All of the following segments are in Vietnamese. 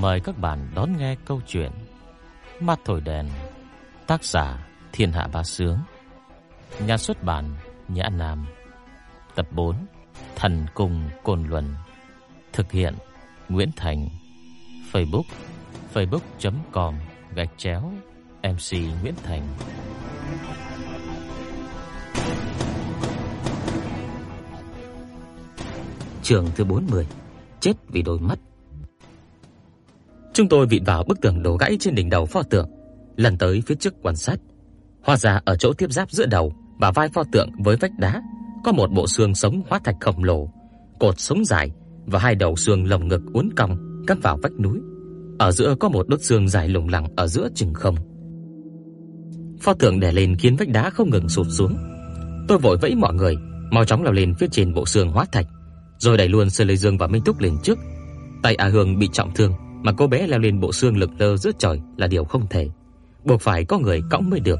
Mời các bạn đón nghe câu chuyện Mắt thổi đèn, Tác giả Thiên Hạ Bá Sướng. Nhà xuất bản Nhã Nam. Tập 4 Thần Cùng Cồn Luân. Thực hiện Nguyễn Thành. Facebook facebook.com gạch chéo MC Nguyễn Thành. Trường thứ 40 Chết vì đôi mắt. Chúng tôi vịn vào bức tường đổ gãy trên đỉnh đầu pho tượng, lần tới phía trước quan sát. Hóa ra ở chỗ tiếp giáp giữa đầu và vai pho tượng với vách đá có một bộ xương sống hóa thạch khổng lồ, cột sống dài và hai đầu xương lồng ngực uốn cong cắm vào vách núi. Ở giữa có một đốt xương dài lủng lẳng ở giữa chừng không. Pho tượng đè lên khiến vách đá không ngừng sụt xuống. Tôi vội vẫy mọi người, mau chóng leo lên phía trên bộ xương hóa thạch, rồi đẩy luôn Sơ Lê Dương và Minh Túc lên trước. Tay A Hương bị trọng thương, mà cô bé leo lên bộ xương lực lơ giữa trời là điều không thể, buộc phải có người cõng mới được.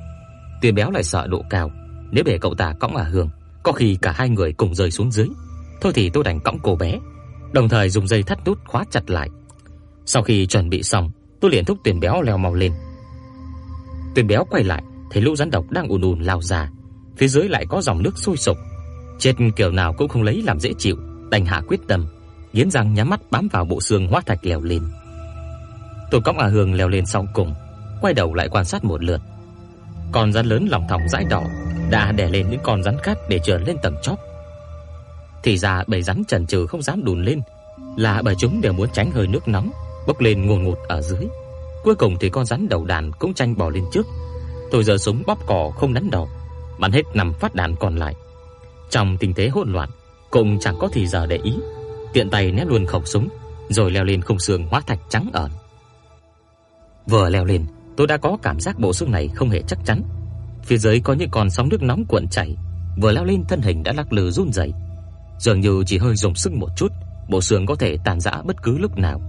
Tiền béo lại sợ độ cao, nếu để cậu ta cõng à Hương, có khi cả hai người cùng rơi xuống dưới. Thôi thì tôi đành cõng cô bé, đồng thời dùng dây thắt nút khóa chặt lại. Sau khi chuẩn bị xong, tôi liền thúc Tiền béo leo mau lên. Tiền béo quay lại, thấy lũ rắn độc đang ùn ùn lao ra, phía dưới lại có dòng nước sôi sục. Chết kiểu nào cũng không lấy làm dễ chịu, đành hạ quyết tâm, nghiến răng nhắm mắt bám vào bộ xương hóa thạch leo lên. Tôi cõng A Hương leo lên sau cùng, quay đầu lại quan sát một lượt. Con rắn lớn lòng thòng dãi đỏ đã đè lên những con rắn khác để trườn lên tầng chóp. Thì ra bầy rắn chần chừ không dám đùn lên, là bởi chúng đều muốn tránh hơi nước nóng bốc lên ngùn ngụt ở dưới. Cuối cùng thì con rắn đầu đàn cũng tranh bò lên trước. Tôi giơ súng bóp cò không đánh đầu, bắn hết năm phát đạn còn lại. Trong tình thế hỗn loạn, cũng chẳng có thì giờ để ý, tiện tay ném luôn khẩu súng, rồi leo lên khung xương hóa thạch trắng ẩn. Vừa leo lên, tôi đã có cảm giác bộ xương này không hề chắc chắn. Phía dưới có những con sóng nước nóng cuộn chảy, vừa leo lên thân hình đã lắc lư run rẩy. Dường như chỉ hơi dùng sức một chút, bộ xương có thể tàn rã bất cứ lúc nào.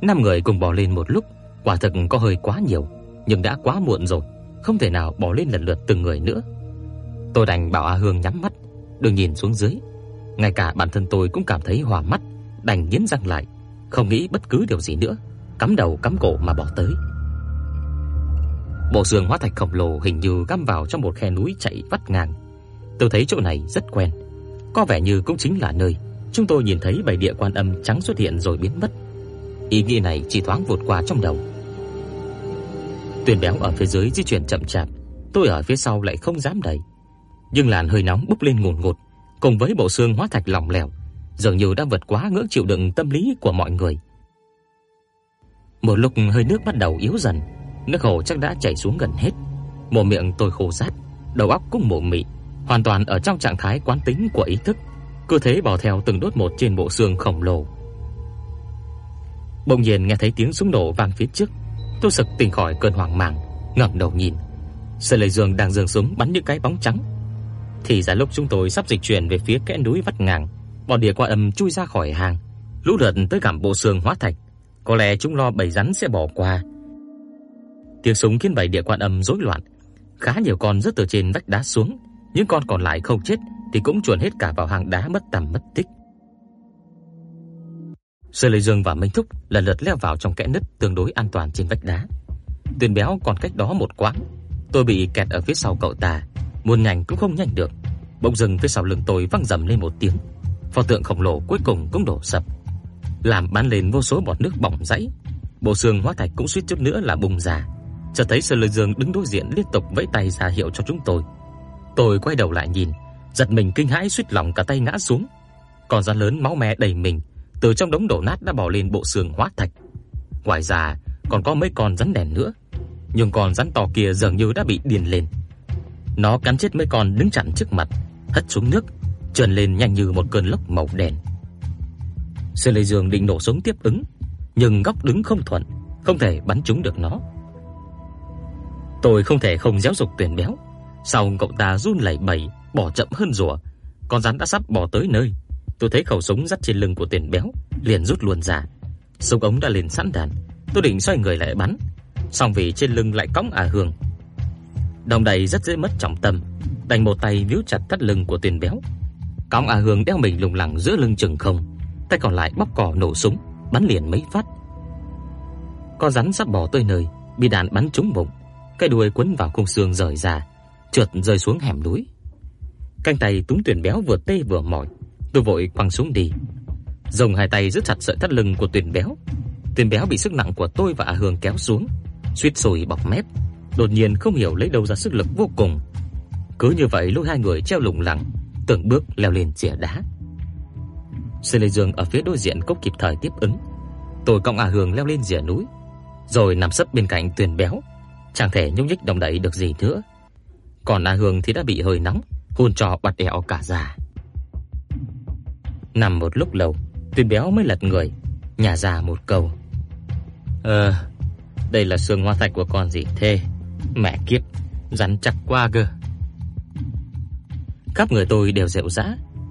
Năm người cùng bò lên một lúc, quả thực có hơi quá nhiều, nhưng đã quá muộn rồi, không thể nào bò lên lần lượt từng người nữa. Tôi đành bảo A Hương nhắm mắt, đừng nhìn xuống dưới. Ngay cả bản thân tôi cũng cảm thấy hoa mắt, đành nghiến răng lại, không nghĩ bất cứ điều gì nữa cắm đầu cắm cổ mà bỏ tới. Bộ xương hóa thạch khổng lồ hình như găm vào trong một khe núi chạy vắt ngang. Tôi thấy chỗ này rất quen, có vẻ như cũng chính là nơi chúng tôi nhìn thấy bảy địa quan âm trắng xuất hiện rồi biến mất. Ý nghĩ này chỉ thoáng vụt qua trong đầu. Tuyền béo ở phía dưới di chuyển chậm chạp, tôi ở phía sau lại không dám đẩy. Nhưng làn hơi nóng bốc lên ngùn ngụt, cùng với bộ xương hóa thạch lỏng lẻo, dường như đã vượt quá ngưỡng chịu đựng tâm lý của mọi người. Một lúc hơi nước bắt đầu yếu dần, nước hồ chắc đã chảy xuống gần hết. Mồm miệng tôi khô rát, đầu óc cũng mụ mị, hoàn toàn ở trong trạng thái quán tính của ý thức, cơ thế bò theo từng đốt một trên bộ xương khổng lồ. Bỗng nhiên nghe thấy tiếng súng nổ vang phía trước, tôi sực tỉnh khỏi cơn hoang mang, ngẩng đầu nhìn. sợi Lệ Dương đang giương súng bắn những cái bóng trắng. Thì ra lúc chúng tôi sắp dịch chuyển về phía kẽ núi vắt ngang, bọn địa qua âm chui ra khỏi hàng lũ lượt tới cảm bộ xương hóa thạch có lẽ chúng lo bầy rắn sẽ bỏ qua. Tiếng súng khiến bảy địa quan âm rối loạn, khá nhiều con rớt từ trên vách đá xuống, những con còn lại không chết thì cũng chuồn hết cả vào hang đá mất tầm mất tích. Sơ Lệ Dương và Minh Thúc lần lượt leo vào trong kẽ nứt tương đối an toàn trên vách đá. Tuyền Béo còn cách đó một quãng, tôi bị kẹt ở phía sau cậu ta, muốn nhanh cũng không nhanh được. Bỗng dưng phía sau lưng tôi vang rầm lên một tiếng, pho tượng khổng lồ cuối cùng cũng đổ sập làm bắn lên vô số bọt nước bỏng rẫy. Bộ xương hóa thạch cũng suýt chút nữa là bùng ra. Chợt thấy Sơn Lôi Dương đứng đối diện liên tục vẫy tay ra hiệu cho chúng tôi. Tôi quay đầu lại nhìn, giật mình kinh hãi suýt lòng cả tay ngã xuống. Con rắn lớn máu me đầy mình, từ trong đống đổ nát đã bò lên bộ xương hóa thạch. Ngoài ra, còn có mấy con rắn đèn nữa, nhưng con rắn to kia dường như đã bị điên lên. Nó cắn chết mấy con đứng chặn trước mặt, hất xuống nước, trườn lên nhanh như một cơn lốc màu đen. Sư Lê Dương định nổ súng tiếp ứng, nhưng góc đứng không thuận, không thể bắn trúng được nó. Tôi không thể không giáo dục Tuyển Béo, sau cậu ta run lẩy bẩy, bỏ chậm hơn rùa, con rắn đã sắp bò tới nơi. Tôi thấy khẩu súng dắt trên lưng của Tuyển Béo, liền rút luôn ra. Súng ống đã lên sẵn đạn, tôi định xoay người lại bắn, song vì trên lưng lại cõng à hương. Đồng đầy rất dễ mất trọng tâm, đành một tay níu chặt thắt lưng của Tuyển Béo. Cõng à hương đeo mình lủng lẳng giữa lưng chừng không tay còn lại bóp cò nổ súng, bắn liền mấy phát, Con rắn sắp bò tới nơi, bị đạn bắn trúng bụng, cái đuôi quấn vào khung xương rời ra, trượt rơi xuống hẻm núi. Cánh tay túng tuyển béo vừa tê vừa mỏi, tôi vội quăng xuống đi. Dùng hai tay giữ chặt sợi thắt lưng của tuyển béo. Tuyển béo bị sức nặng của tôi và A Hương kéo xuống, suýt sùi bọc mép, đột nhiên không hiểu lấy đâu ra sức lực vô cùng. Cứ như vậy lúc hai người treo lủng lẳng, từng bước leo lên chìa đá. Sư Lê Dương ở phía đối diện cũng kịp thời tiếp ứng. Tôi cộng A hường leo lên rìa núi, rồi nằm sấp bên cạnh Tuyền Béo, chẳng thể nhúc nhích động đậy được gì nữa. Còn A Hương thì đã bị hơi nóng, hôn trò bật đèo cả già. Nằm một lúc lâu, Tuyền Béo mới lật người, nhả già một câu. "Ờ, đây là xương hoa thạch của con gì thế? Mẹ kiếp, rắn chặt qua cơ." Khắp người tôi đều rệu rã,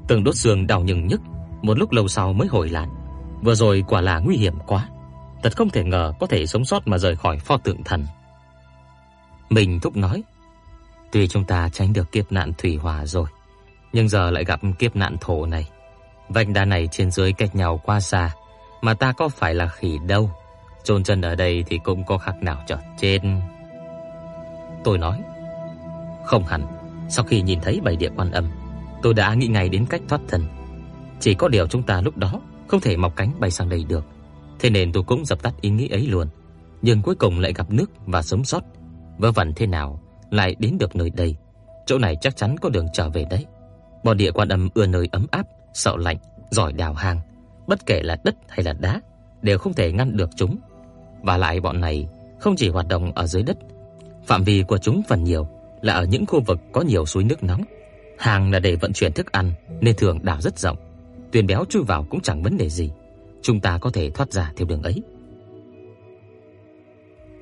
từng đốt xương đau nhức nhức, một lúc lâu sau mới hồi lại. Vừa rồi quả là nguy hiểm quá, thật không thể ngờ có thể sống sót mà rời khỏi pho tượng thần. Mình thúc nói, tuy chúng ta tránh được kiếp nạn thủy hỏa rồi, nhưng giờ lại gặp kiếp nạn thổ này. Vành đá này trên dưới cách nhau quá xa, mà ta có phải là khỉ đâu, chôn chân ở đây thì cũng có khác nào trở trên. Tôi nói, không hẳn, sau khi nhìn thấy bảy địa quan âm, tôi đã nghĩ ngay đến cách thoát thân. Chỉ có điều chúng ta lúc đó không thể mọc cánh bay sang đây được. Thế nên tôi cũng dập tắt ý nghĩ ấy luôn. Nhưng cuối cùng lại gặp nước và sống sót. Vớ vẩn thế nào lại đến được nơi đây. Chỗ này chắc chắn có đường trở về đấy. Bọn địa quan âm ưa nơi ấm áp, sợ lạnh, giỏi đào hang, bất kể là đất hay là đá đều không thể ngăn được chúng. Và lại bọn này không chỉ hoạt động ở dưới đất, phạm vi của chúng phần nhiều là ở những khu vực có nhiều suối nước nóng. Hàng là để vận chuyển thức ăn nên thường đào rất rộng. Tuyền béo chui vào cũng chẳng vấn đề gì. Chúng ta có thể thoát ra theo đường ấy.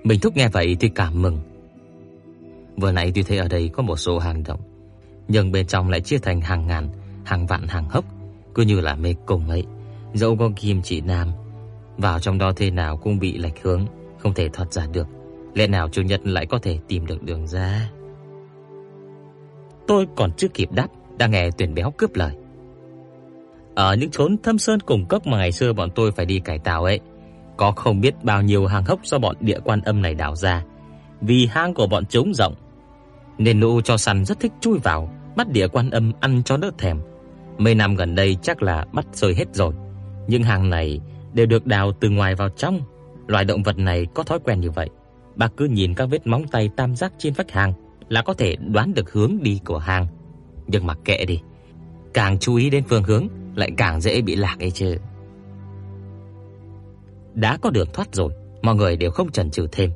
Mình thúc nghe vậy thì cảm mừng. Vừa nãy tuy thấy ở đây có một số hang động, nhưng bên trong lại chia thành hàng ngàn, hàng vạn hàng hốc, cứ như là mê cung ấy. Dẫu có kim chỉ nam, vào trong đó thế nào cũng bị lệch hướng, không thể thoát ra được. Lẽ nào chủ nhật lại có thể tìm được đường ra? Tôi còn chưa kịp đáp, đã nghe Tuyển Béo cướp lời. Ở những chốn thâm sơn cùng cốc mà ngày xưa bọn tôi phải đi cải tạo ấy, có không biết bao nhiêu hang hốc do bọn địa quan âm này đào ra. Vì hang của bọn chúng rộng, nên nụ cho săn rất thích chui vào, bắt địa quan âm ăn cho đỡ thèm. Mấy năm gần đây chắc là bắt rơi hết rồi. Nhưng hang này đều được đào từ ngoài vào trong. Loài động vật này có thói quen như vậy. Bà cứ nhìn các vết móng tay tam giác trên vách hang là có thể đoán được hướng đi của hang. Nhưng mặc kệ đi, càng chú ý đến phương hướng lại càng dễ bị lạc ấy chứ. Đã có đường thoát rồi, mọi người đều không chần chừ thêm,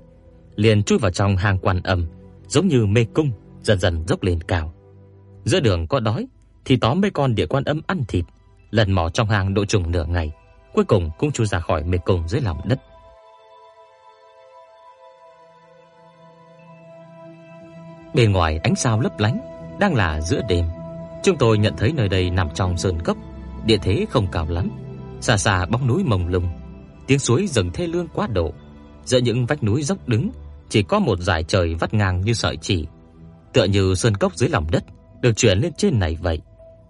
liền chui vào trong hang quan âm, giống như mê cung, dần dần dốc lên cao. Giữa đường có đói thì tóm mấy con địa quan âm ăn thịt, lần mò trong hang độ chừng nửa ngày, cuối cùng cũng chui ra khỏi mê cung dưới lòng đất. Bên ngoài ánh sao lấp lánh, đang là giữa đêm. Chúng tôi nhận thấy nơi đây nằm trong sơn cốc, địa thế không cao lắm, xa xa bóng núi mông lung, tiếng suối dâng thê lương quá độ. Giữa những vách núi dốc đứng, chỉ có một dải trời vắt ngang như sợi chỉ, tựa như sơn cốc dưới lòng đất được chuyển lên trên này vậy.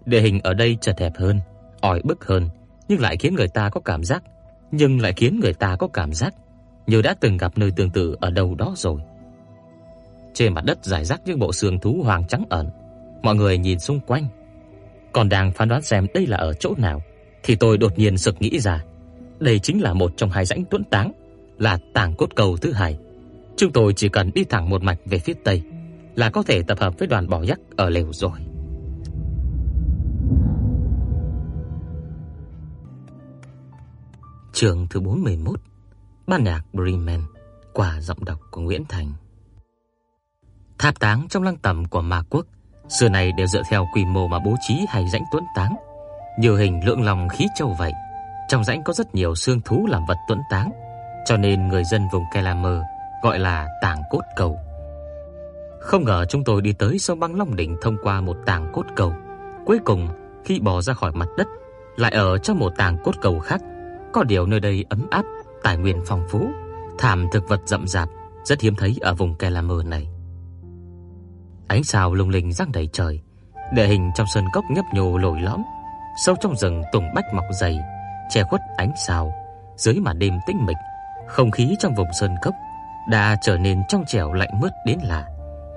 Địa hình ở đây chật hẹp hơn, ỏi bức hơn, nhưng lại khiến người ta có cảm giác, nhưng lại khiến người ta có cảm giác như đã từng gặp nơi tương tự ở đâu đó rồi. Trên mặt đất rải rác những bộ xương thú hoàng trắng ẩn. Mọi người nhìn xung quanh, còn đang phán đoán xem đây là ở chỗ nào thì tôi đột nhiên sực nghĩ ra, đây chính là một trong hai rãnh tuấn táng, là tảng cốt cầu thứ hai. Chúng tôi chỉ cần đi thẳng một mạch về phía tây là có thể tập hợp với đoàn bỏ yak ở lều rồi. Chương thứ 41. Ban nhạc Bremen qua giọng đọc của Nguyễn Thành. Tháp táng trong lăng tẩm của Ma Quốc xưa này đều dựa theo quy mô mà bố trí hay rãnh tuấn táng, như hình lượng lòng khí châu vậy. Trong rãnh có rất nhiều xương thú làm vật tuấn táng, cho nên người dân vùng Kelamer gọi là tàng cốt cầu. Không ngờ chúng tôi đi tới sông băng Long đỉnh thông qua một tàng cốt cầu. Cuối cùng, khi bò ra khỏi mặt đất, lại ở trong một tàng cốt cầu khác. Có điều nơi đây ấm áp, tài nguyên phong phú, thảm thực vật rậm rạp, rất hiếm thấy ở vùng Kelamer này. Ánh sao lung linh răng đầy trời, địa hình trong sơn cốc nhấp nhô lồi lõm, sâu trong rừng tùng bách mọc dày, che khuất ánh sao, dưới màn đêm tĩnh mịch, Không khí trong vùng sơn cốc đã trở nên trong trẻo lạnh mướt đến lạ.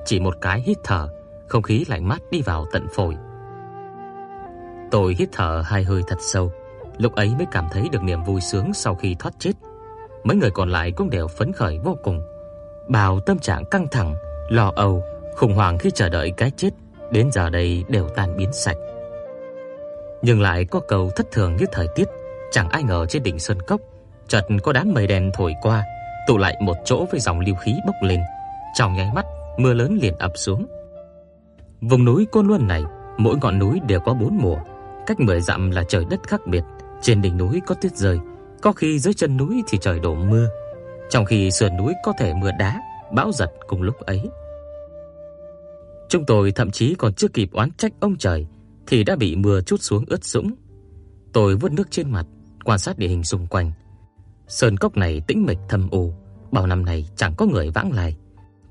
Chỉ một cái hít thở, không khí lạnh mát đi vào tận phổi. Tôi hít thở hai hơi thật sâu, lúc ấy mới cảm thấy được niềm vui sướng sau khi thoát chết. Mấy người còn lại cũng đều phấn khởi vô cùng. Bao tâm trạng căng thẳng, lo âu, khủng hoảng khi chờ đợi cái chết đến giờ đây đều tan biến sạch. Nhưng lại có cầu thất thường như thời tiết, chẳng ai ngờ trên đỉnh sơn cốc chợt có đám mây đen thổi qua, tụ lại một chỗ với dòng lưu khí bốc lên. Trong nháy mắt, mưa lớn liền ập xuống. Vùng núi Côn Luân này, mỗi ngọn núi đều có bốn mùa, cách 10 dặm là trời đất khác biệt, trên đỉnh núi có tuyết rơi, có khi dưới chân núi thì trời đổ mưa, trong khi sườn núi có thể mưa đá, bão giật cùng lúc ấy. Chúng tôi thậm chí còn chưa kịp oán trách ông trời thì đã bị mưa chút xuống ướt sũng. Tôi vuốt nước trên mặt, quan sát địa hình xung quanh. Sơn cốc này tĩnh mịch thâm u, bao năm nay chẳng có người vãng lai.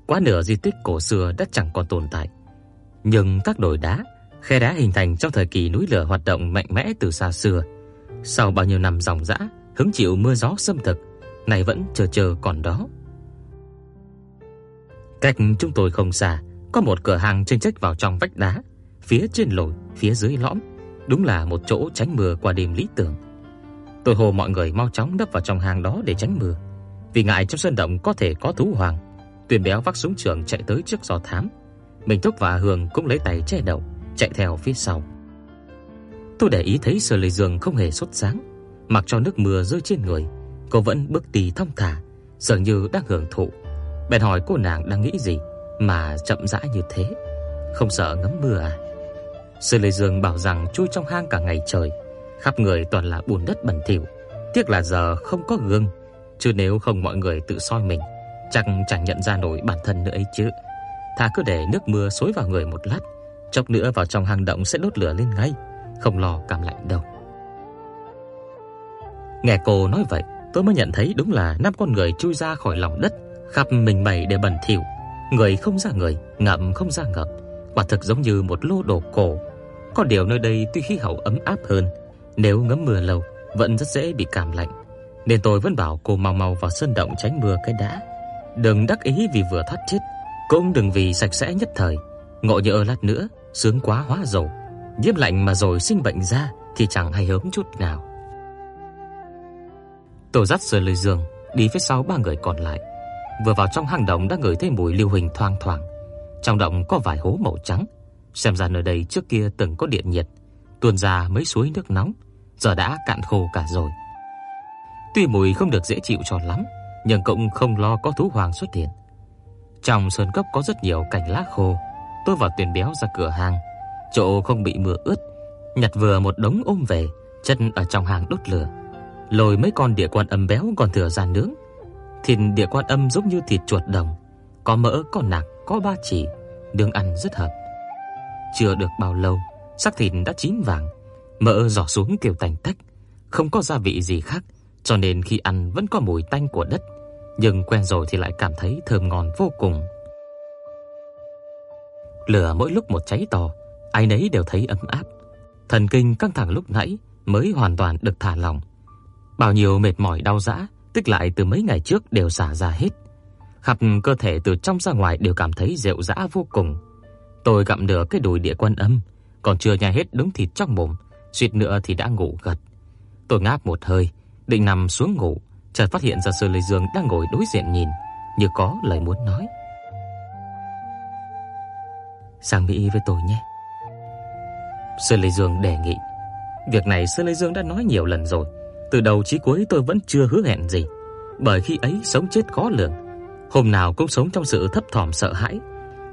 Quá nửa di tích cổ xưa đã chẳng còn tồn tại. Nhưng các đồi đá, khe đá hình thành trong thời kỳ núi lửa hoạt động mạnh mẽ từ xa xưa, sau bao nhiêu năm dòng rã, hứng chịu mưa gió xâm thực, này vẫn chờ chờ còn đó. Cách chúng tôi không xa, có một cửa hàng trên chách vào trong vách đá, phía trên lồi, phía dưới lõm, đúng là một chỗ tránh mưa qua đêm lý tưởng. Tôi hô mọi người mau chóng đắp vào trong hang đó để tránh mưa, vì ngại trong sân động có thể có thú hoàng. Tuyền béo vác súng trường chạy tới trước giò thám. Mình Thúc và Hường cũng lấy tay che đầu, chạy theo phía sau. Tôi để ý thấy Sở Lệ Dương không hề sốt sáng, mặc cho nước mưa rơi trên người, cô vẫn bước đi thong thả, dường như đang hưởng thụ. Bèn hỏi cô nàng đang nghĩ gì mà chậm rãi như thế, không sợ ngấm mưa à? Sư Lệ Dương bảo rằng chui trong hang cả ngày trời, khắp người toàn là bùn đất bẩn thỉu, tiếc là giờ không có gương, chứ nếu không mọi người tự soi mình, chắc chẳng nhận ra nổi bản thân nữa ấy chứ. Thà cứ để nước mưa xối vào người một lát, chốc nữa vào trong hang động sẽ đốt lửa lên ngay, không lo cảm lạnh đâu. Nghe cô nói vậy, tôi mới nhận thấy đúng là năm con người chui ra khỏi lòng đất, khắp mình mẩy để bẩn thỉu, người không ra người, ngậm không ra ngậm, quả thực giống như một lô đồ cổ. Có điều nơi đây tuy khí hậu ấm áp hơn, nếu ngấm mưa lâu vẫn rất dễ bị cảm lạnh, nên tôi vẫn bảo cô mau mau vào sân động tránh mưa cái đã. Đừng đắc ý vì vừa thoát chết, cũng đừng vì sạch sẽ nhất thời, ngộ nhỡ lát nữa sướng quá hóa dầu. nhiễm lạnh mà rồi sinh bệnh ra thì chẳng hay hớm chút nào. tôi dắt rời lời giường, đi phía sau ba người còn lại. Vừa vào trong hang động đã ngửi thấy mùi lưu huỳnh thoang thoảng. Trong động có vài hố màu trắng, xem ra nơi đây trước kia từng có điện nhiệt, tuôn ra mấy suối nước nóng, giờ đã cạn khô cả rồi. Tuy mùi không được dễ chịu cho lắm, nhưng cũng không lo có thú hoàng xuất hiện. Trong sơn cốc có rất nhiều cành lá khô, tôi vào tuyển béo ra cửa hàng, chỗ không bị mưa ướt, nhặt vừa một đống ôm về, chất ở trong hàng đốt lửa. Lôi mấy con địa quan âm béo còn thừa ra nướng. Thịt địa quan âm giống như thịt chuột đồng, có mỡ, có nạc, có ba chỉ, đường ăn rất hợp. Chưa được bao lâu, sắc thịt đã chín vàng, mỡ giỏ xuống kiểu tành tách, không có gia vị gì khác, cho nên khi ăn vẫn có mùi tanh của đất, nhưng quen rồi thì lại cảm thấy thơm ngon vô cùng. Lửa mỗi lúc một cháy to, ai nấy đều thấy ấm áp. Thần kinh căng thẳng lúc nãy mới hoàn toàn được thả lỏng. Bao nhiêu mệt mỏi đau rã tích lại từ mấy ngày trước đều xả ra hết. Khắp cơ thể từ trong ra ngoài đều cảm thấy rệu rã vô cùng. Tôi gặm nửa cái đùi địa quân âm, còn chưa nhai hết đống thịt trong mồm, suýt nữa thì đã ngủ gật. Tôi ngáp một hơi, định nằm xuống ngủ, chợt phát hiện ra Sơ Lôi Dương đang ngồi đối diện nhìn, như có lời muốn nói. "Sang Mỹ với tôi nhé." Sơ Lôi Dương đề nghị. Việc này Sơ lê Dương đã nói nhiều lần rồi, từ đầu chí cuối tôi vẫn chưa hứa hẹn gì, bởi khi ấy sống chết khó lường, hôm nào cũng sống trong sự thấp thỏm sợ hãi,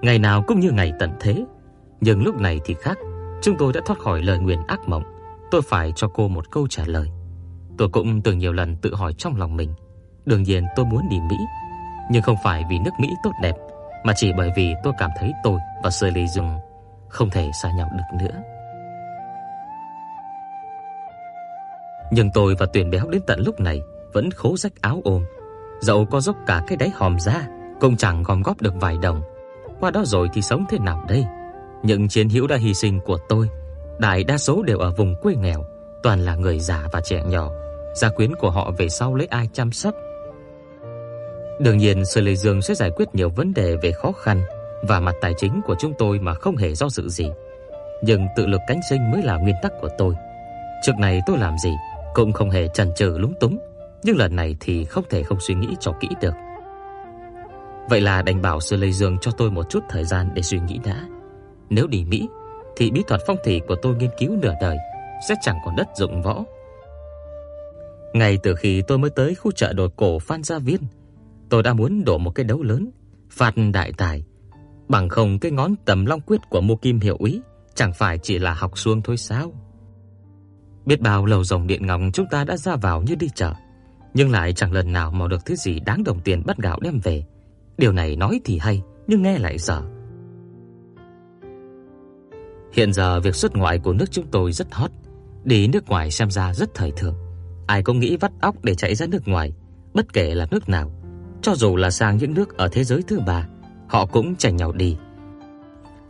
ngày nào cũng như ngày tận thế. Nhưng lúc này thì khác, chúng tôi đã thoát khỏi lời nguyền ác mộng, tôi phải cho cô một câu trả lời. Tôi cũng từng nhiều lần tự hỏi trong lòng mình, đương nhiên tôi muốn đi Mỹ, nhưng không phải vì nước Mỹ tốt đẹp, mà chỉ bởi vì tôi cảm thấy tôi và Shirley Dung không thể xa nhau được nữa. Nhưng tôi và Tuyển Béo đến tận lúc này vẫn khố rách áo ôm, dẫu có dốc cả cái đáy hòm ra, cũng chẳng gom góp được vài đồng. Qua đó rồi thì sống thế nào đây? Những chiến hữu đã hy sinh của tôi, đại đa số đều ở vùng quê nghèo, toàn là người già và trẻ nhỏ. Gia quyến của họ về sau lấy ai chăm sóc? Đương nhiên Sở Lệ Dương sẽ giải quyết nhiều vấn đề về khó khăn và mặt tài chính của chúng tôi mà không hề do dự gì. Nhưng tự lực cánh sinh mới là nguyên tắc của tôi. Trước này tôi làm gì cũng không hề chần chừ lúng túng, nhưng lần này thì không thể không suy nghĩ cho kỹ được. Vậy là đành bảo Sư Lê Dương cho tôi một chút thời gian để suy nghĩ đã. Nếu đi Mỹ thì bí thuật phong thủy của tôi nghiên cứu nửa đời sẽ chẳng còn đất dụng võ. Ngay từ khi tôi mới tới khu chợ đồ cổ Phan Gia Viên, tôi đã muốn đổ một cái đấu lớn, phạt đại tài. Bằng không cái ngón tầm long quyết của Mộ Kim hiệu úy chẳng phải chỉ là học xuông thôi sao? Biết bao lầu rồng điện ngọc chúng ta đã ra vào như đi chợ, nhưng lại chẳng lần nào mò được thứ gì đáng đồng tiền bắt gạo đem về. Điều này nói thì hay, nhưng nghe lại dở. Hiện giờ việc xuất ngoại của nước chúng tôi rất hot, đi nước ngoài xem ra rất thời thượng. Ai cũng nghĩ vắt óc để chạy ra nước ngoài, bất kể là nước nào, cho dù là sang những nước ở thế giới thứ ba, họ cũng chạy nhau đi.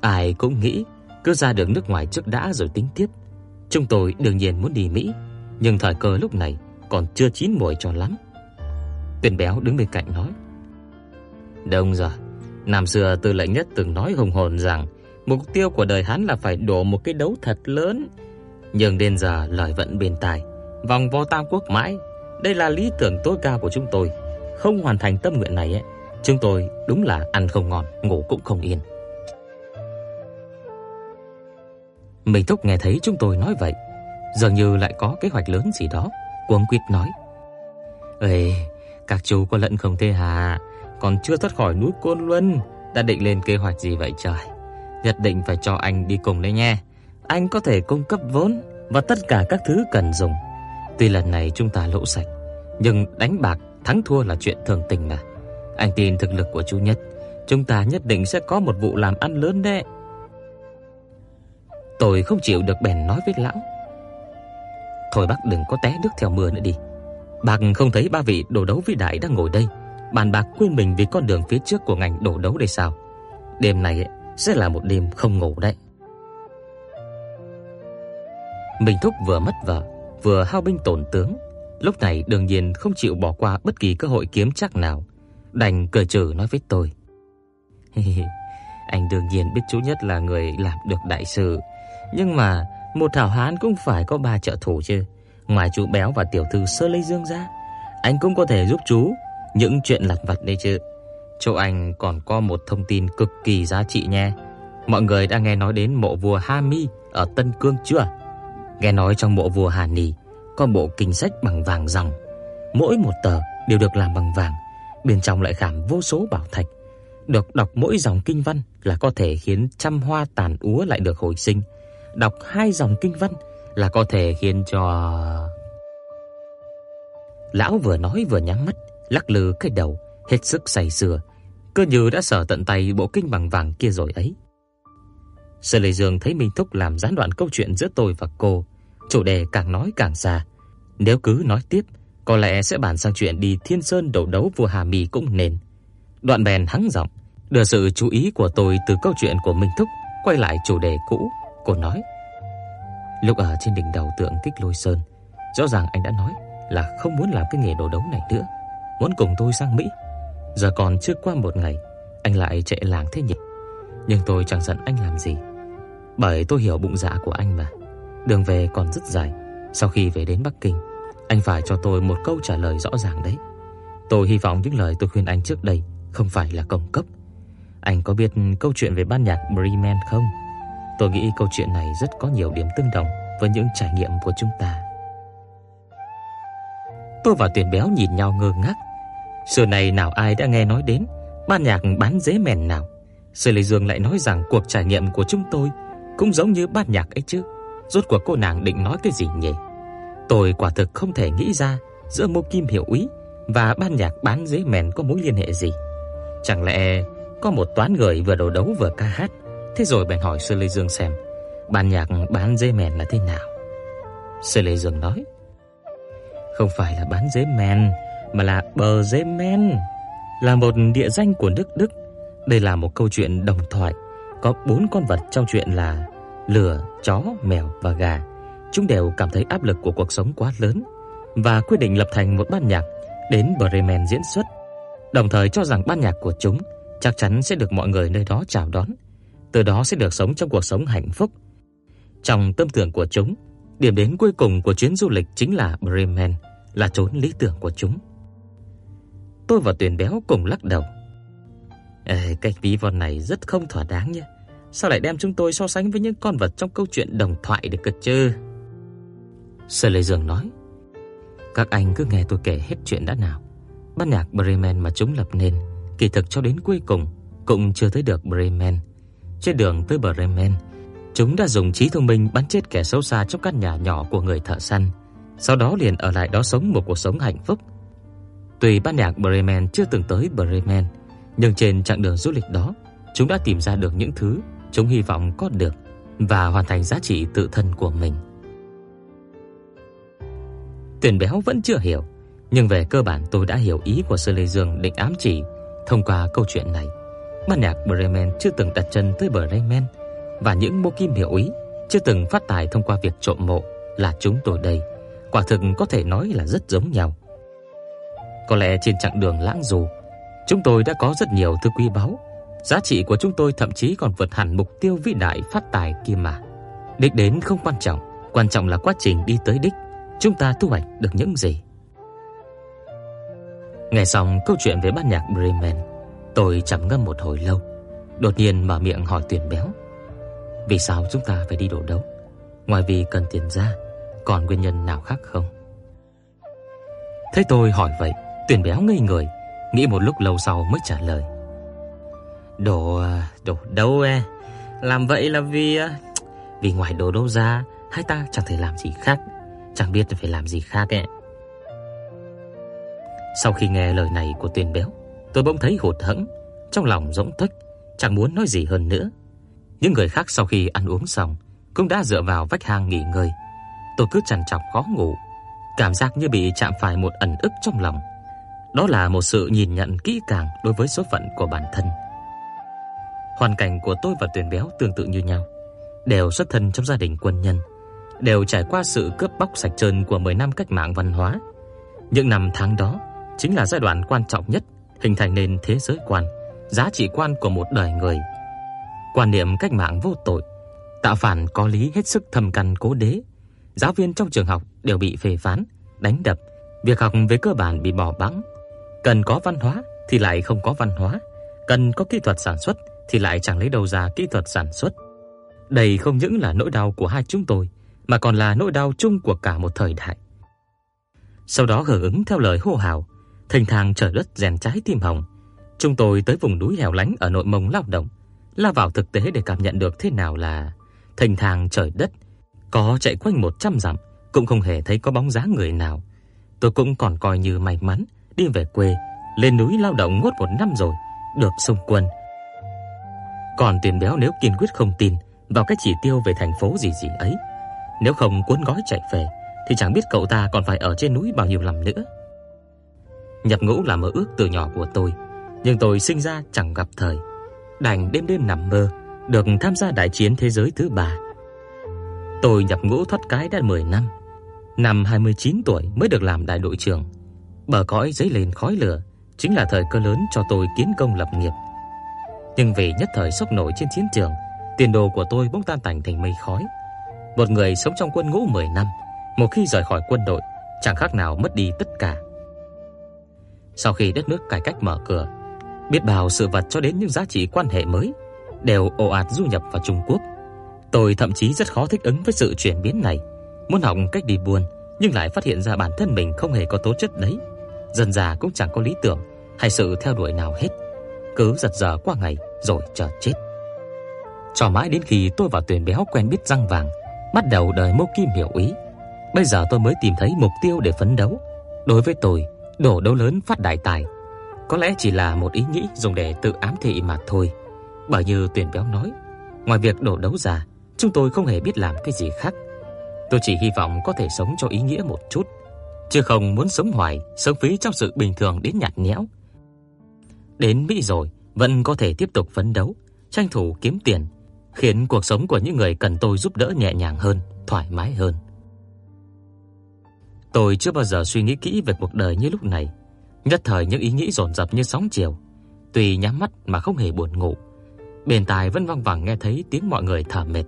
Ai cũng nghĩ cứ ra được nước ngoài trước đã rồi tính tiếp. Chúng tôi đương nhiên muốn đi Mỹ, nhưng thời cơ lúc này còn chưa chín muồi cho lắm. Tuyền béo đứng bên cạnh nói: "Đông rồi, năm xưa Tư lệnh nhất từng nói hùng hồn rằng mục tiêu của đời hắn là phải đổ một cái đấu thật lớn, nhưng đến giờ lời vẫn bên tai, vòng vo tam quốc mãi, đây là lý tưởng tối cao của chúng tôi. Không hoàn thành tâm nguyện này ấy, chúng tôi đúng là ăn không ngon, ngủ cũng không yên." Minh Thúc nghe thấy chúng tôi nói vậy, dường như lại có kế hoạch lớn gì đó, cuống quýt nói: "Ê, các chú có lẫn không thế hả? Còn chưa thoát khỏi núi Côn Luân, đã định lên kế hoạch gì vậy trời? Nhất định phải cho anh đi cùng đấy nha. Anh có thể cung cấp vốn và tất cả các thứ cần dùng. Tuy lần này chúng ta lỗ sạch, nhưng đánh bạc thắng thua là chuyện thường tình mà. Anh tin thực lực của chú Nhất, chúng ta nhất định sẽ có một vụ làm ăn lớn đấy." Tôi không chịu được bèn nói với lão. Thôi bác đừng có té nước theo mưa nữa đi. Bác không thấy ba vị đồ đấu vĩ đại đang ngồi đây, bàn bạc quên mình vì con đường phía trước của ngành đồ đấu đây sao? Đêm này sẽ là một đêm không ngủ đấy. Mình thúc vừa mất vợ, vừa hao binh tổn tướng, lúc này đương nhiên không chịu bỏ qua bất kỳ cơ hội kiếm chắc nào, đành cười trừ nói với tôi. Anh đương nhiên biết chú nhất là người làm được đại sự, nhưng mà một thảo hán cũng phải có ba trợ thủ chứ. Ngoài chú béo và tiểu thư Sơ Lê Dương ra, anh cũng có thể giúp chú những chuyện lặt vặt đây chứ. Chỗ anh còn có một thông tin cực kỳ giá trị nha. Mọi người đã nghe nói đến mộ vua hami ở Tân Cương chưa? Nghe nói trong mộ vua Hà Nì có bộ kinh sách bằng vàng ròng, mỗi một tờ đều được làm bằng vàng, bên trong lại khảm vô số bảo thạch. Được đọc mỗi dòng kinh văn là có thể khiến trăm hoa tàn úa lại được hồi sinh đọc hai dòng kinh văn là có thể khiến cho Lão vừa nói vừa nhắm mắt, lắc lư cái đầu, hết sức say sưa, cơ như đã sở tận tay bộ kinh bằng vàng kia rồi ấy. Sở Lệ Dương thấy Minh Thúc làm gián đoạn câu chuyện giữa tôi và cô, chủ đề càng nói càng xa. Nếu cứ nói tiếp, có lẽ sẽ bàn sang chuyện đi Thiên Sơn đấu đấu vua Hà Mì cũng nên. Đoạn bèn hắng giọng, đưa sự chú ý của tôi từ câu chuyện của Minh Thúc quay lại chủ đề cũ Cô nói. Lúc ở trên đỉnh đầu tượng Kích Lôi Sơn, Rõ ràng anh đã nói là không muốn làm cái nghề đồ đấu này nữa. Muốn cùng tôi sang Mỹ. Giờ còn chưa qua một ngày, Anh lại chạy làng thế nhỉ? Nhưng tôi chẳng giận anh làm gì. Bởi tôi hiểu bụng dạ của anh mà. Đường về còn rất dài. Sau khi về đến Bắc Kinh, Anh phải cho tôi một câu trả lời rõ ràng đấy. Tôi hy vọng những lời tôi khuyên anh trước đây Không phải là công cấp. Anh có biết câu chuyện về ban nhạc Bremen không? Tôi nghĩ câu chuyện này rất có nhiều điểm tương đồng với những trải nghiệm của chúng ta. Tôi và Tuyển Béo nhìn nhau ngơ ngác. Xưa này nào ai đã nghe nói đến, ban nhạc bán dế mèn nào. Sư Lê Dương lại nói rằng cuộc trải nghiệm của chúng tôi cũng giống như ban nhạc ấy chứ. Rốt cuộc cô nàng định nói cái gì nhỉ? Tôi quả thực không thể nghĩ ra giữa Mộ Kim Hiểu Úy và ban nhạc bán dế mèn có mối liên hệ gì. Chẳng lẽ có một toán người vừa đồ đấu vừa ca hát Thế rồi bèn hỏi Sơ Lê Dương xem ban nhạc bán dế mèn là thế nào. Sơ Lê Dương nói: "Không phải là bán dế mèn, mà là bờ dế men, là một địa danh của nước Đức. Đây là một câu chuyện đồng thoại, có bốn con vật trong chuyện là lửa chó, mèo và gà. Chúng đều cảm thấy áp lực của cuộc sống quá lớn và quyết định lập thành một ban nhạc đến Bremen diễn xuất. đồng thời cho rằng ban nhạc của chúng chắc chắn sẽ được mọi người nơi đó chào đón, từ đó sẽ được sống trong cuộc sống hạnh phúc. Trong tâm tưởng của chúng, điểm đến cuối cùng của chuyến du lịch chính là Bremen, là chốn lý tưởng của chúng. Tôi và Tuyền Béo cùng lắc đầu. Ê, cách ví von này rất không thỏa đáng nhé. Sao lại đem chúng tôi so sánh với những con vật trong câu chuyện đồng thoại được cật chứ? Sơ Lê Dương nói. Các anh cứ nghe tôi kể hết chuyện đã nào. Ban nhạc Bremen mà chúng lập nên, kỳ thực cho đến cuối cùng cũng chưa tới được Bremen. Trên đường tới Bremen, chúng đã dùng trí thông minh bắn chết kẻ xấu xa trong căn nhà nhỏ của người thợ săn, sau đó liền ở lại đó sống một cuộc sống hạnh phúc. Tuy ban nhạc Bremen chưa từng tới Bremen, nhưng trên chặng đường du lịch đó, chúng đã tìm ra được những thứ chúng hy vọng có được và hoàn thành giá trị tự thân của mình. Tiền Béo vẫn chưa hiểu, nhưng về cơ bản tôi đã hiểu ý của Sơ Lê Dương định ám chỉ thông qua câu chuyện này. Ban nhạc Bremen chưa từng đặt chân tới Bremen và những mô kim hiệu ý chưa từng phát tài thông qua việc trộm mộ là chúng tôi đây, quả thực có thể nói là rất giống nhau. Có lẽ trên chặng đường lãng dù, chúng tôi đã có rất nhiều thứ quý báu, giá trị của chúng tôi thậm chí còn vượt hẳn mục tiêu vĩ đại phát tài kia mà. Đích đến không quan trọng, quan trọng là quá trình đi tới đích, chúng ta thu hoạch được những gì. Nghe xong câu chuyện về ban nhạc Bremen, tôi trầm ngâm một hồi lâu, đột nhiên mở miệng hỏi Tuyền Béo: "Vì sao chúng ta phải đi đổ đấu? Ngoài vì cần tiền ra, còn nguyên nhân nào khác không?" Thấy tôi hỏi vậy, Tuyền Béo ngây người, nghĩ một lúc lâu sau mới trả lời: "Đổ đổ đấu e, làm vậy là vì ờ, vì ngoài đổ đấu ra, hai ta chẳng thể làm gì khác, chẳng biết phải làm gì khác ấy." Sau khi nghe lời này của Tuyền Béo, tôi bỗng thấy hụt hẫng, trong lòng rỗng tuếch, chẳng muốn nói gì hơn nữa. Những người khác sau khi ăn uống xong cũng đã dựa vào vách hang nghỉ ngơi. Tôi cứ chằn trọc khó ngủ, cảm giác như bị chạm phải một ẩn ức trong lòng. Đó là một sự nhìn nhận kỹ càng đối với số phận của bản thân. Hoàn cảnh của tôi và Tuyền Béo tương tự như nhau, đều xuất thân trong gia đình quân nhân, đều trải qua sự cướp bóc sạch trơn của 10 năm cách mạng văn hóa. Những năm tháng đó, chính là giai đoạn quan trọng nhất hình thành nên thế giới quan, giá trị quan của một đời người. Quan niệm cách mạng vô tội, tạo phản có lý hết sức thâm căn cố đế. Giáo viên trong trường học đều bị phê phán, đánh đập, việc học về cơ bản bị bỏ bẵng. Cần có văn hóa thì lại không có văn hóa, cần có kỹ thuật sản xuất thì lại chẳng lấy đâu ra kỹ thuật sản xuất. Đây không những là nỗi đau của hai chúng tôi, mà còn là nỗi đau chung của cả một thời đại. Sau đó hưởng ứng theo lời hô hào, Thành thang trời đất rèn trái tim hồng. Chúng tôi tới vùng núi hẻo lánh ở nội mông lao động, lao vào thực tế để cảm nhận được thế nào là thành thang trời đất. Có chạy quanh 100 dặm cũng không hề thấy có bóng dáng người nào. Tôi cũng còn coi như may mắn đi về quê, lên núi lao động ngốt một năm rồi, được xung quân. Còn tiền béo nếu kiên quyết không tin vào cái chỉ tiêu về thành phố gì gì ấy, nếu không cuốn gói chạy về thì chẳng biết cậu ta còn phải ở trên núi bao nhiêu năm nữa. Nhập ngũ là mơ ước từ nhỏ của tôi, nhưng tôi sinh ra chẳng gặp thời, đành đêm đêm nằm mơ được tham gia đại chiến thế giới thứ ba. Tôi nhập ngũ thoát cái đã 10 năm. Năm 29 tuổi mới được làm đại đội trưởng. Bờ cõi giấy lên khói lửa, chính là thời cơ lớn cho tôi kiến công lập nghiệp. Nhưng vì nhất thời sốc nổi trên chiến trường, tiền đồ của tôi bỗng tan tành thành mây khói. Một người sống trong quân ngũ 10 năm, một khi rời khỏi quân đội, chẳng khác nào mất đi tất cả. Sau khi đất nước cải cách mở cửa, biết bao sự vật cho đến những giá trị quan hệ mới đều ồ ạt du nhập vào Trung Quốc. Tôi thậm chí rất khó thích ứng với sự chuyển biến này, muốn học cách đi buôn nhưng lại phát hiện ra bản thân mình không hề có tố chất đấy. Dần dà cũng chẳng có lý tưởng hay sự theo đuổi nào hết, cứ giật giờ qua ngày rồi chờ chết. Cho mãi đến khi tôi và Tuyền Béo quen biết răng vàng, bắt đầu đời mưu kim hiểu ý. Bây giờ tôi mới tìm thấy mục tiêu để phấn đấu. Đối với tôi, đổ đấu lớn phát đại tài, có lẽ chỉ là một ý nghĩ dùng để tự ám thị mà thôi. Bởi như Tuyển Béo nói, ngoài việc đổ đấu ra, chúng tôi không hề biết làm cái gì khác. Tôi chỉ hy vọng có thể sống cho ý nghĩa một chút, chứ không muốn sống hoài, sống phí trong sự bình thường đến nhạt nhẽo. Đến Mỹ rồi, vẫn có thể tiếp tục phấn đấu, tranh thủ kiếm tiền, khiến cuộc sống của những người cần tôi giúp đỡ nhẹ nhàng hơn, thoải mái hơn. Tôi chưa bao giờ suy nghĩ kỹ về cuộc đời như lúc này. Nhất thời những ý nghĩ dồn dập như sóng chiều, tuy nhắm mắt mà không hề buồn ngủ. Bên tai vẫn vang vẳng nghe thấy tiếng mọi người thở mệt.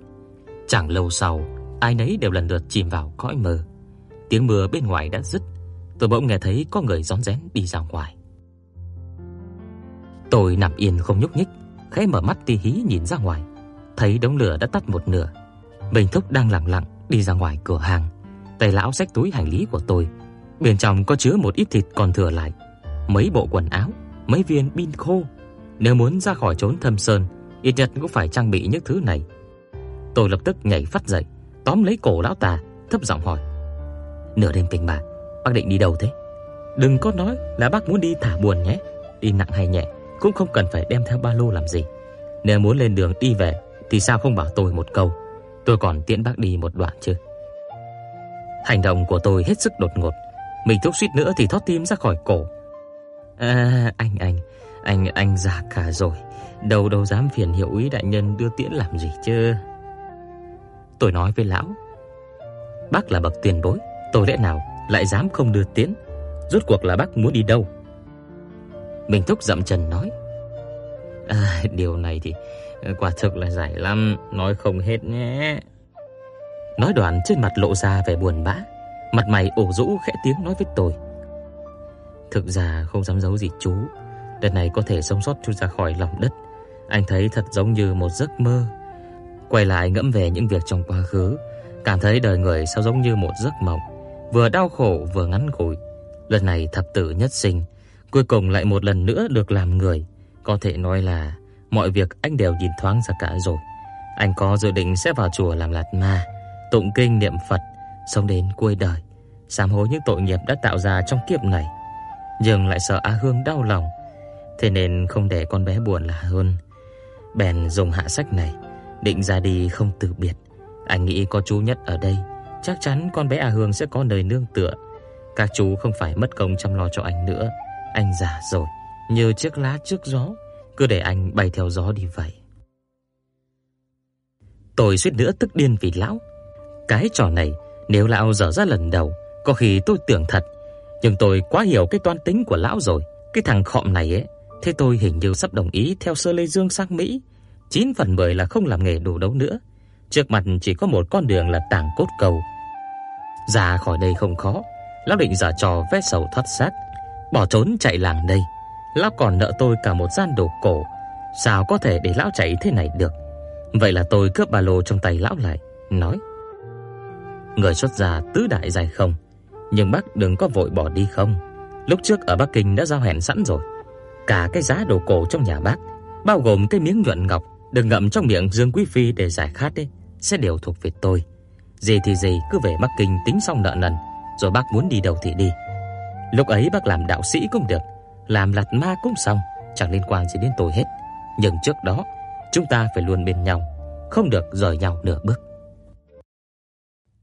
Chẳng lâu sau, ai nấy đều lần lượt chìm vào cõi mơ. Tiếng mưa bên ngoài đã dứt, tôi bỗng nghe thấy có người rón rén đi ra ngoài. Tôi nằm yên không nhúc nhích, khẽ mở mắt tí hí nhìn ra ngoài, thấy đống lửa đã tắt một nửa. Bình Thúc đang lặng lặng đi ra ngoài cửa hàng, tay lão xách túi hành lý của tôi, bên trong có chứa một ít thịt còn thừa lại, mấy bộ quần áo, mấy viên pin khô. Nếu muốn ra khỏi trốn thâm sơn, ít nhất cũng phải trang bị những thứ này. Tôi lập tức nhảy phát dậy, tóm lấy cổ lão ta, thấp giọng hỏi: "Nửa đêm tình bà, bác định đi đâu thế? Đừng có nói là bác muốn đi thả buồn nhé, đi nặng hay nhẹ cũng không cần phải đem theo ba lô làm gì. Nếu muốn lên đường đi về thì sao không bảo tôi một câu, tôi còn tiễn bác đi một đoạn chứ." Hành động của tôi hết sức đột ngột, mình thúc suýt nữa thì thoát tim ra khỏi cổ. À, anh anh, anh anh già cả rồi, đâu đâu dám phiền hiệu úy đại nhân đưa tiễn làm gì chứ. Tôi nói với lão, bác là bậc tiền bối, tôi lẽ nào lại dám không đưa tiễn? Rốt cuộc là bác muốn đi đâu? Mình thúc dậm chân nói, à, điều này thì à, quả thực là dài lắm, nói không hết nhé. Nói đoạn trên mặt lộ ra vẻ buồn bã, mặt mày ủ rũ khẽ tiếng nói với tôi. Thực ra không dám giấu gì chú, đợt này có thể sống sót chui ra khỏi lòng đất, anh thấy thật giống như một giấc mơ. Quay lại ngẫm về những việc trong quá khứ, cảm thấy đời người sao giống như một giấc mộng, vừa đau khổ vừa ngắn ngủi. Lần này thập tử nhất sinh, cuối cùng lại một lần nữa được làm người, có thể nói là mọi việc anh đều nhìn thoáng ra cả rồi. Anh có dự định sẽ vào chùa làm lạt ma, tụng kinh niệm Phật, sống đến cuối đời, sám hối những tội nghiệp đã tạo ra trong kiếp này. Nhưng lại sợ A Hương đau lòng, thế nên không để con bé buồn là hơn. Bèn dùng hạ sách này, định ra đi không từ biệt. Anh nghĩ có chú nhất ở đây, chắc chắn con bé A Hương sẽ có nơi nương tựa. Các chú không phải mất công chăm lo cho anh nữa. Anh già rồi, như chiếc lá trước gió, cứ để anh bay theo gió đi vậy. Tôi suýt nữa tức điên vì lão. Cái trò này nếu lão dở ra lần đầu, có khi tôi tưởng thật, nhưng tôi quá hiểu cái toan tính của lão rồi. Cái thằng khọm này ấy, thế tôi hình như sắp đồng ý theo Sơ Lê Dương sang Mỹ. 9 phần 10 là không làm nghề đồ đấu nữa. Trước mặt chỉ có một con đường là tàng cốt cầu. Ra khỏi đây không khó, lão định giả trò vét sầu thoát xác, bỏ trốn chạy làng đây. Lão còn nợ tôi cả một gian đồ cổ, sao có thể để lão chạy thế này được. Vậy là tôi cướp ba lô trong tay lão lại, nói: Người xuất gia tứ đại dài không, nhưng bác đừng có vội bỏ đi không. Lúc trước ở Bắc Kinh đã giao hẹn sẵn rồi. Cả cái giá đồ cổ trong nhà bác, bao gồm cái miếng nhuận ngọc được ngậm trong miệng Dương Quý phi để giải khát ấy, sẽ đều thuộc về tôi. Gì thì gì cứ về Bắc Kinh tính xong nợ nần, rồi bác muốn đi đâu thì đi. Lúc ấy bác làm đạo sĩ cũng được, làm lạt ma cũng xong, chẳng liên quan gì đến tôi hết. Nhưng trước đó, chúng ta phải luôn bên nhau, không được rời nhau nửa bước.